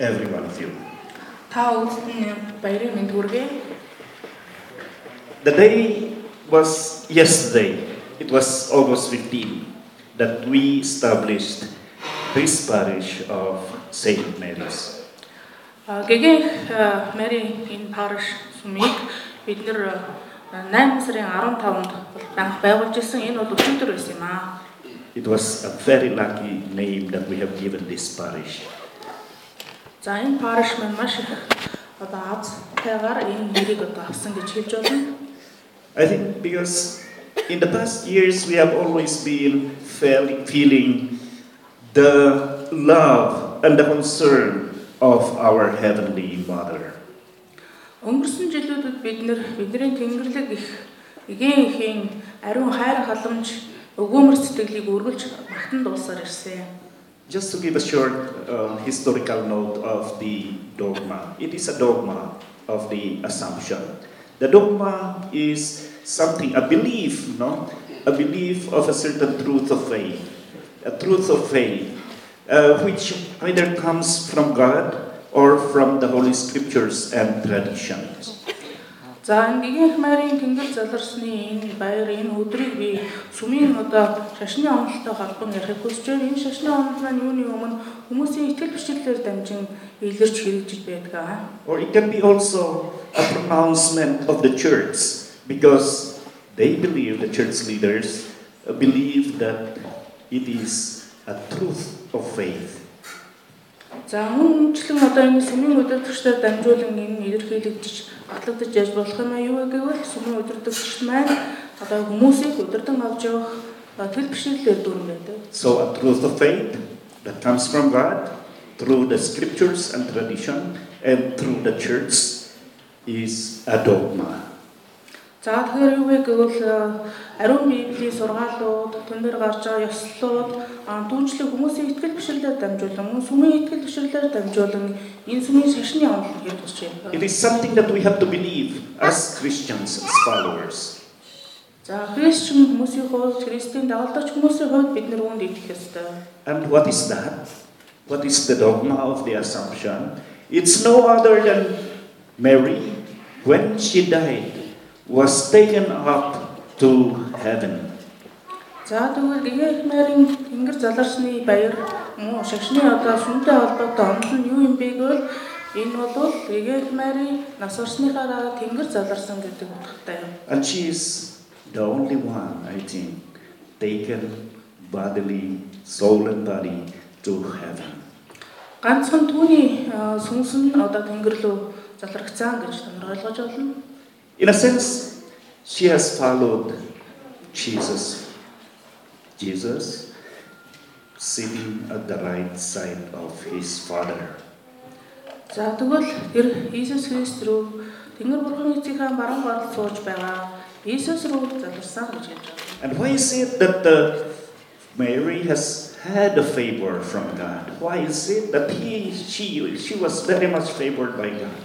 every one of you. Та бүхэнд нь баярын мэнд хүргэе. The day was yesterday. It was August 15 that we established this parish of St. Mary's. А, Гэгээх а, Мари энэ парш сумыг бид нэр а, 8 сарын 15-нд банк байгуулж ирсэн. Энэ бол өчигдөр байсан юм аа. It was a very lucky name that we have given this parish. За энэ парш маань маш их одоо аз тайгаар энэ нэрийг одоо авсан гэж хэлж байна. I think because in the past years we have always been feeling the love and the concern of our Heavenly Mother. Өнгөрсөн жилүүдэд бид нэр бидний тэнгэрлэг их эгийн ихийн ариун хайр халамж өгөөмөр сэтгэлийг үргэлж багтан дуусаар ирсэн. Just to give a short uh, historical note of the dogma, it is a dogma of the Assumption. The dogma is something, a belief, no? A belief of a certain truth of faith, a truth of faith, uh, which either comes from God or from the Holy Scriptures and traditions. За нэгэнх майрын тэнгэр заларсны энэ баяр энэ өдрийг би сүмийн одоо шашны онолтой холбон ярих хүсэж байна. Энэ шашны онол маань юуны өмнө хүмүүсийн итгэл бичлэлээр дамжин илэрч хэрэгжиж байдаг. Or it can be also a pronouncement of the church because they believe, the church leaders uh, believe that it is a truth of faith. За мөн үнчлэн одоо энэ сүмийн удирдагчдаар дамжуулан энэ илэрхийлэгдэж батлагдаж яж болох юм а юу вэ гэвэл сүмийн удирдагчд маань одоо хүмүүсийг удирдан авч явах тэл бишэлээр дүүрэн байдаг. So a truth of faith that comes from God through the scriptures and tradition and through the church is a dogma. За тэгэхээр юу вэ гэвэл э, ариун библийн сургаалууд, түнээр гарч байгаа ёслолууд, а, дүүнчлэг хүмүүсийн итгэл бишрлээр дамжуулан, сүмийн итгэл бишрлээр дамжуулан энэ сүмийн шашны онол хэрэгжиж байна. It is something that we have to believe as Christians, as followers. За христчин хүмүүсийн хувьд, христийн дагалдагч хүмүүсийн хувьд бид нэр үүнд итгэх ёстой. And what is that? What is the dogma of the Assumption? It's no other than Mary, when she died, was taken up to heaven. За тэгвэл гэгээх мэрийн тэнгэр заларсны баяр мөн шашны одоо сүнтэй холбоотой онол нь юу юм бэ гэвэл энэ бол гэгээх мэрийн нас орсныхаа дараа тэнгэр заларсан гэдэг утгатай юм. And she is the only one, I think, taken bodily, soul and body to heaven. Ганцхан түүний сүнс нь одоо тэнгэр рүү залрагцсан гэж та нар ойлгож байна. In a sense, she has followed Jesus. Jesus sitting at the right side of his Father. За тэгвэл тэр Иесус Христ рүү тэнгэр бурхан эцгийнхаа баруун гарал сууж байгаа Иесус рүү заларсан гэж хэлж байна. And why is it that uh, Mary has had a favor from God? Why is it that he, she, she was very much favored by God?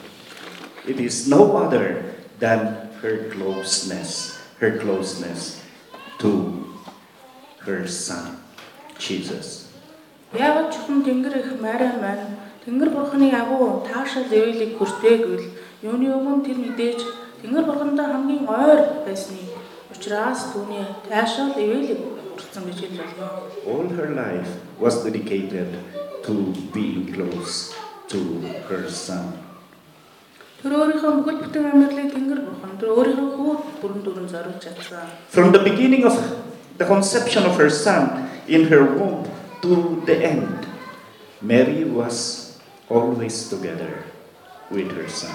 It is no other than her closeness, her closeness to her son, Jesus. Яг ч хүн тэнгэр их Мариа маань тэнгэр бурханы агуу таашаал эвэлийг хүртээ гэвэл юуны өмнө тэр мэдээж тэнгэр бурхандаа хамгийн ойр байсны учраас түүний таашаал эвэлийг хүртсэн гэж хэлж байна. All her life was dedicated to being close to her son. Тэр өөрийнхөө бүхэл бүтэн амьдралыг тэнгэр бурхан тэр өөрийнхөө хүү бүрэн дүрэн зориулж чадсан. From the beginning of the conception of her son in her womb to the end, Mary was always together with her son.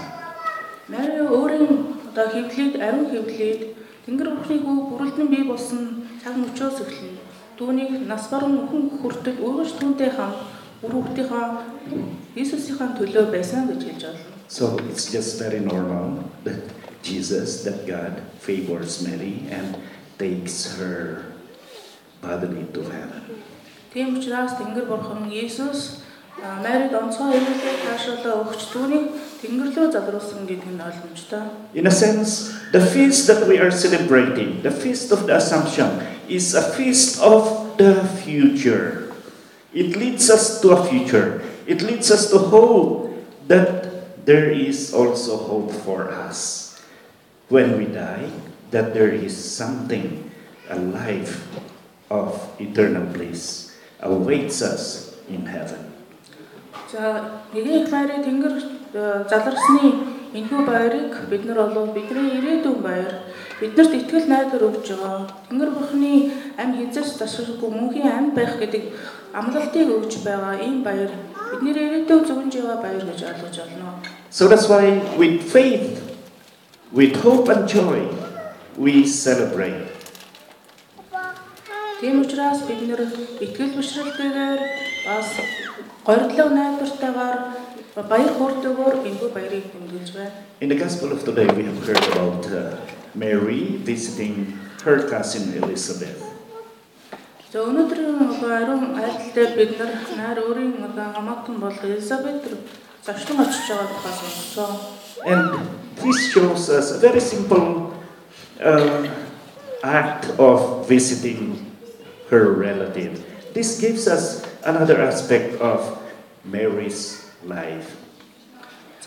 Мари өөрийн одоо хөвлөд ариун хөвлөд тэнгэр бурхны хүү бүрэлдэн бий болсон цаг мөчөөс эхлэн түүнийг нас баруун хүн хүртэл өөрөж түүнтэй хам үр хүүхдийнхаа Иесусийнхаа төлөө байсан гэж хэлж байна. So it's just very normal that Jesus, that God, favors Mary and takes her bodily to heaven. Тийм учраас тэнгэр бурхан Иесус а, Марид онцгой эвлэлийг таашаалаа өгч түүнийг тэнгэрлөө залруулсан гэдэг нь ойлгомжтой. In a sense, the feast that we are celebrating, the feast of the Assumption, is a feast of the future. It leads us to a future. It leads us to hope that there is also hope for us. When we die, that there is something, a life of eternal bliss awaits us in heaven. За нэгэн их байрын тэнгэр э, заларсны энэхүү байрыг бид нар болов бидний ирээдүйн байр биднэрт итгэл найдар өгж байгаа. Тэнгэр бурхны ам хязгаарч засахгүй мөнхийн ам байх гэдэг амлалтыг өгж байгаа ийм баяр бидний ирээдүйн зөвөнж байгаа баяр гэж ойлгож байна. So that's why, with faith, with hope and joy, we celebrate. Тийм учраас бид нэр итгэл бишрэлтэйгээр бас горьдлог найдвартайгаар баяр хөөртэйгээр энэхүү баярыг тэмдэглэж байна. In the Gospel of today, we have heard about uh, Mary visiting her cousin Elizabeth. За өнөөдрийн одоо ариун айлттай бид нар найр өөрийн одоо хамаатан бол Элизабет зочлон очиж байгаа тухай сонсцоо. And this shows us a very simple uh, act of visiting her relative. This gives us another aspect of Mary's life.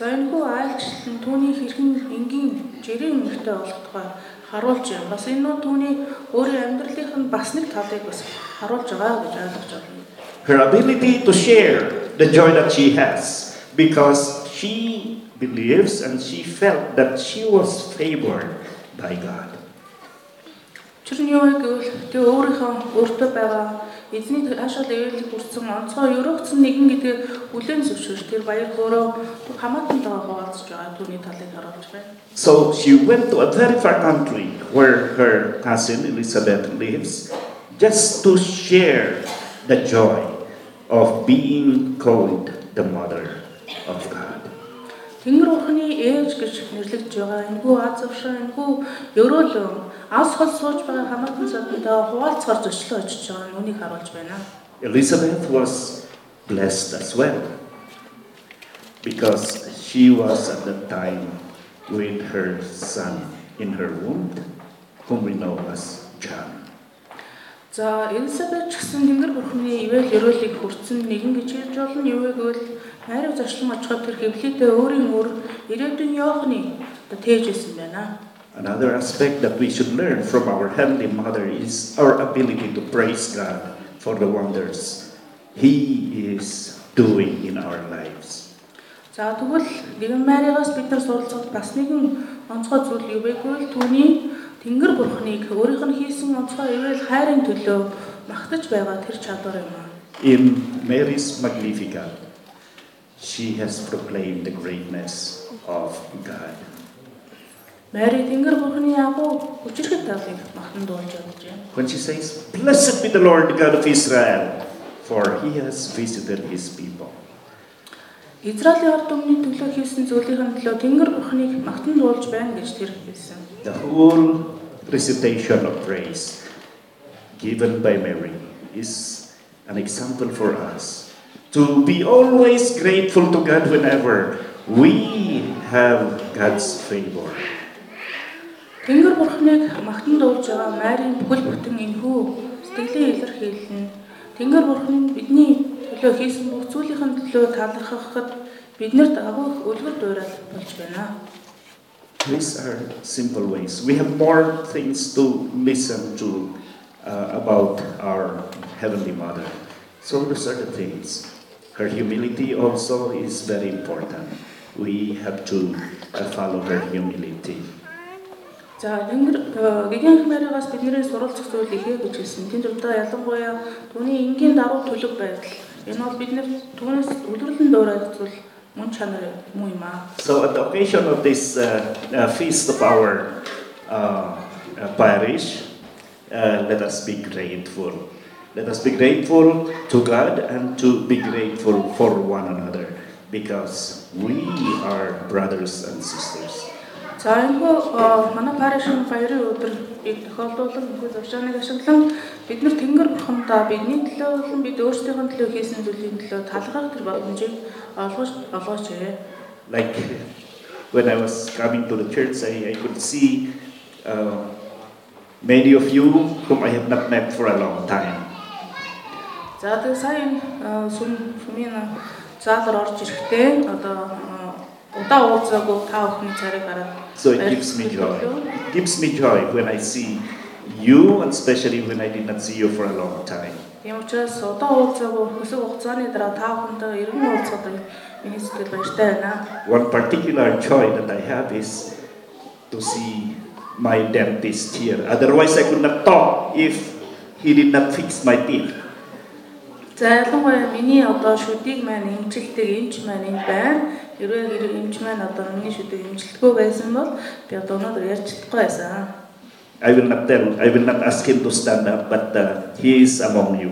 За энэ хүү айлчлал нь түүний хэрхэн энгийн жирийн эмэгтэй болох тухай харуулж байна. Бас энэ нь түүний өөрийн амьдралынх нь бас нэг талыг бас харуулж байгаа гэж ойлгож байна. Her ability to share the joy that she has because she believes and she felt that she was favored by God. Тэр нь юу вэ гэвэл тэг өөрийнхөө өөртөө байгаа эзний аашаал ивэлийг хүрсэн онцгой өрөөгцөн нэгэн гэдгийг бүлээн зөвшөөрч тэр баяр хөөрөө хамаатан байгаагаа олзж байгаа түүний талыг харуулж байна. So she went to a very far country where her cousin Elizabeth lives just to share the joy of being called the mother of God. Тэнгэр ухны ээж гэж нэрлэгдэж байгаа энэхүү аз авшаа энэхүү өрөөлөн ас хол сууж байгаа хамаатан цадтай хуваалцгаар зочлоо очиж байгаа нь үнийг харуулж байна. Elizabeth was blessed as well because she was at that time with her son in her womb, whom we know as John. За Элизабет гэсэн Тэнгэр бурхны ивэл өрөөлийг хүртсэн нэгэн гэж хэлж болно. Юу вэ гэвэл хайрыг зочлон очиход тэр хэвлэлдээ өөрийн өөр ирээдүйн Йоохны одоо тээж байсан байна. Another aspect that we should learn from our Heavenly Mother is our ability to praise God for the wonders He is doing in our lives. За тэгвэл нэгэн Маригаас бид нар суралцахад бас нэгэн онцгой зүйл юу вэ гэвэл түүний Тэнгэр бурхныг өөрийнх нь хийсэн онцгой ивэл хайрын төлөө магтаж байгаа тэр чадвар юм аа. In Mary's Magnificat, she has proclaimed the greatness of God. Мари Тэнгэр бурхны агуу хүчрхэг талыг магтан дуулж байна. When she says, Blessed be the Lord God of Israel, for he has visited his people. Израилийн ард түмний төлөө хийсэн зүйлийн төлөө Тэнгэр бурхныг магтан дуулж байна гэж тэр хэлсэн. The whole recitation of praise given by Mary is an example for us to be always grateful to God whenever we have God's favor. Тэнгэр бурхныг магтан дуулж байгаа Марийн бүхэл бүтэн энхүү сэтгэлийн илэрхийлэл нь Тэнгэр бурхан бидний төлөө хийсэн бүх зүйлийн төлөө талархахад биднэрт агуу их үлгэр дуурайл болж байна. These are simple ways. We have more things to listen to uh, about our Heavenly Mother. So the things. Her humility also is very important. We have to uh, follow her humility. За Тэнгэр гэгэн Маригаас бидний суралцах зүйл ихэ гэж хэлсэн. Тэнд удаа ялангуяа түүний энгийн даруй төлөв байдал. Энэ бол бид нэр түүнээс үлрэлэн дуурайх зүйл мөн чанар муу юм аа. So at the occasion of this uh, uh, feast of our uh, uh, parish, uh, let us be grateful. Let us be grateful to God and to be grateful for one another because we are brothers and sisters. За энэхүү манай парашин баярын өдөр бид тохиолдуулан энэхүү завшааныг ашиглан бид нар Тэнгэр бурхандаа бидний төлөө болон бид өөрсдийнхөө төлөө хийсэн зүйлийн төлөө талархах тэр боломжийг олгож олгооч. Like when I was coming to the church, I, I could see uh, many of you whom I have not met for a long time. За тэгээ сайн сүм сүмийн заалар орж ирэхдээ одоо удаа уулзаагүй та бүхний царийг хараад So it gives me joy. It gives me joy when I see you, and especially when I did not see you for a long time. Тийм учраас удаа уулзаагүй өсөг хугацааны дараа та бүхэндээ эргэн уулзаад миний сэтгэл баяртай байна. One particular joy that I have is to see my dentist here. Otherwise, I could not talk if he did not fix my teeth. За ялангуяа миний одоо шүдийг маань эмчилдэг эмч маань энд байна. Хэрвээ эмч маань одоо миний шүдийг эмчилдэггүй байсан бол би одоо өнөөдөр ярьж чадахгүй байсан. I will not tell, I will not ask him to stand up, but uh, he is among you.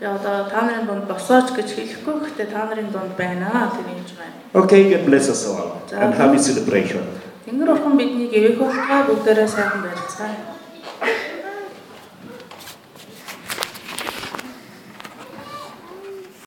Би одоо та нарын дунд босооч гэж хэлэхгүй гэхдээ та нарын дунд байна тэр эмч маань. Okay, God bless us all and happy celebration. Тэнгэр орхон биднийг ивэх болтгой бүгдээрээ сайхан барьцгаая.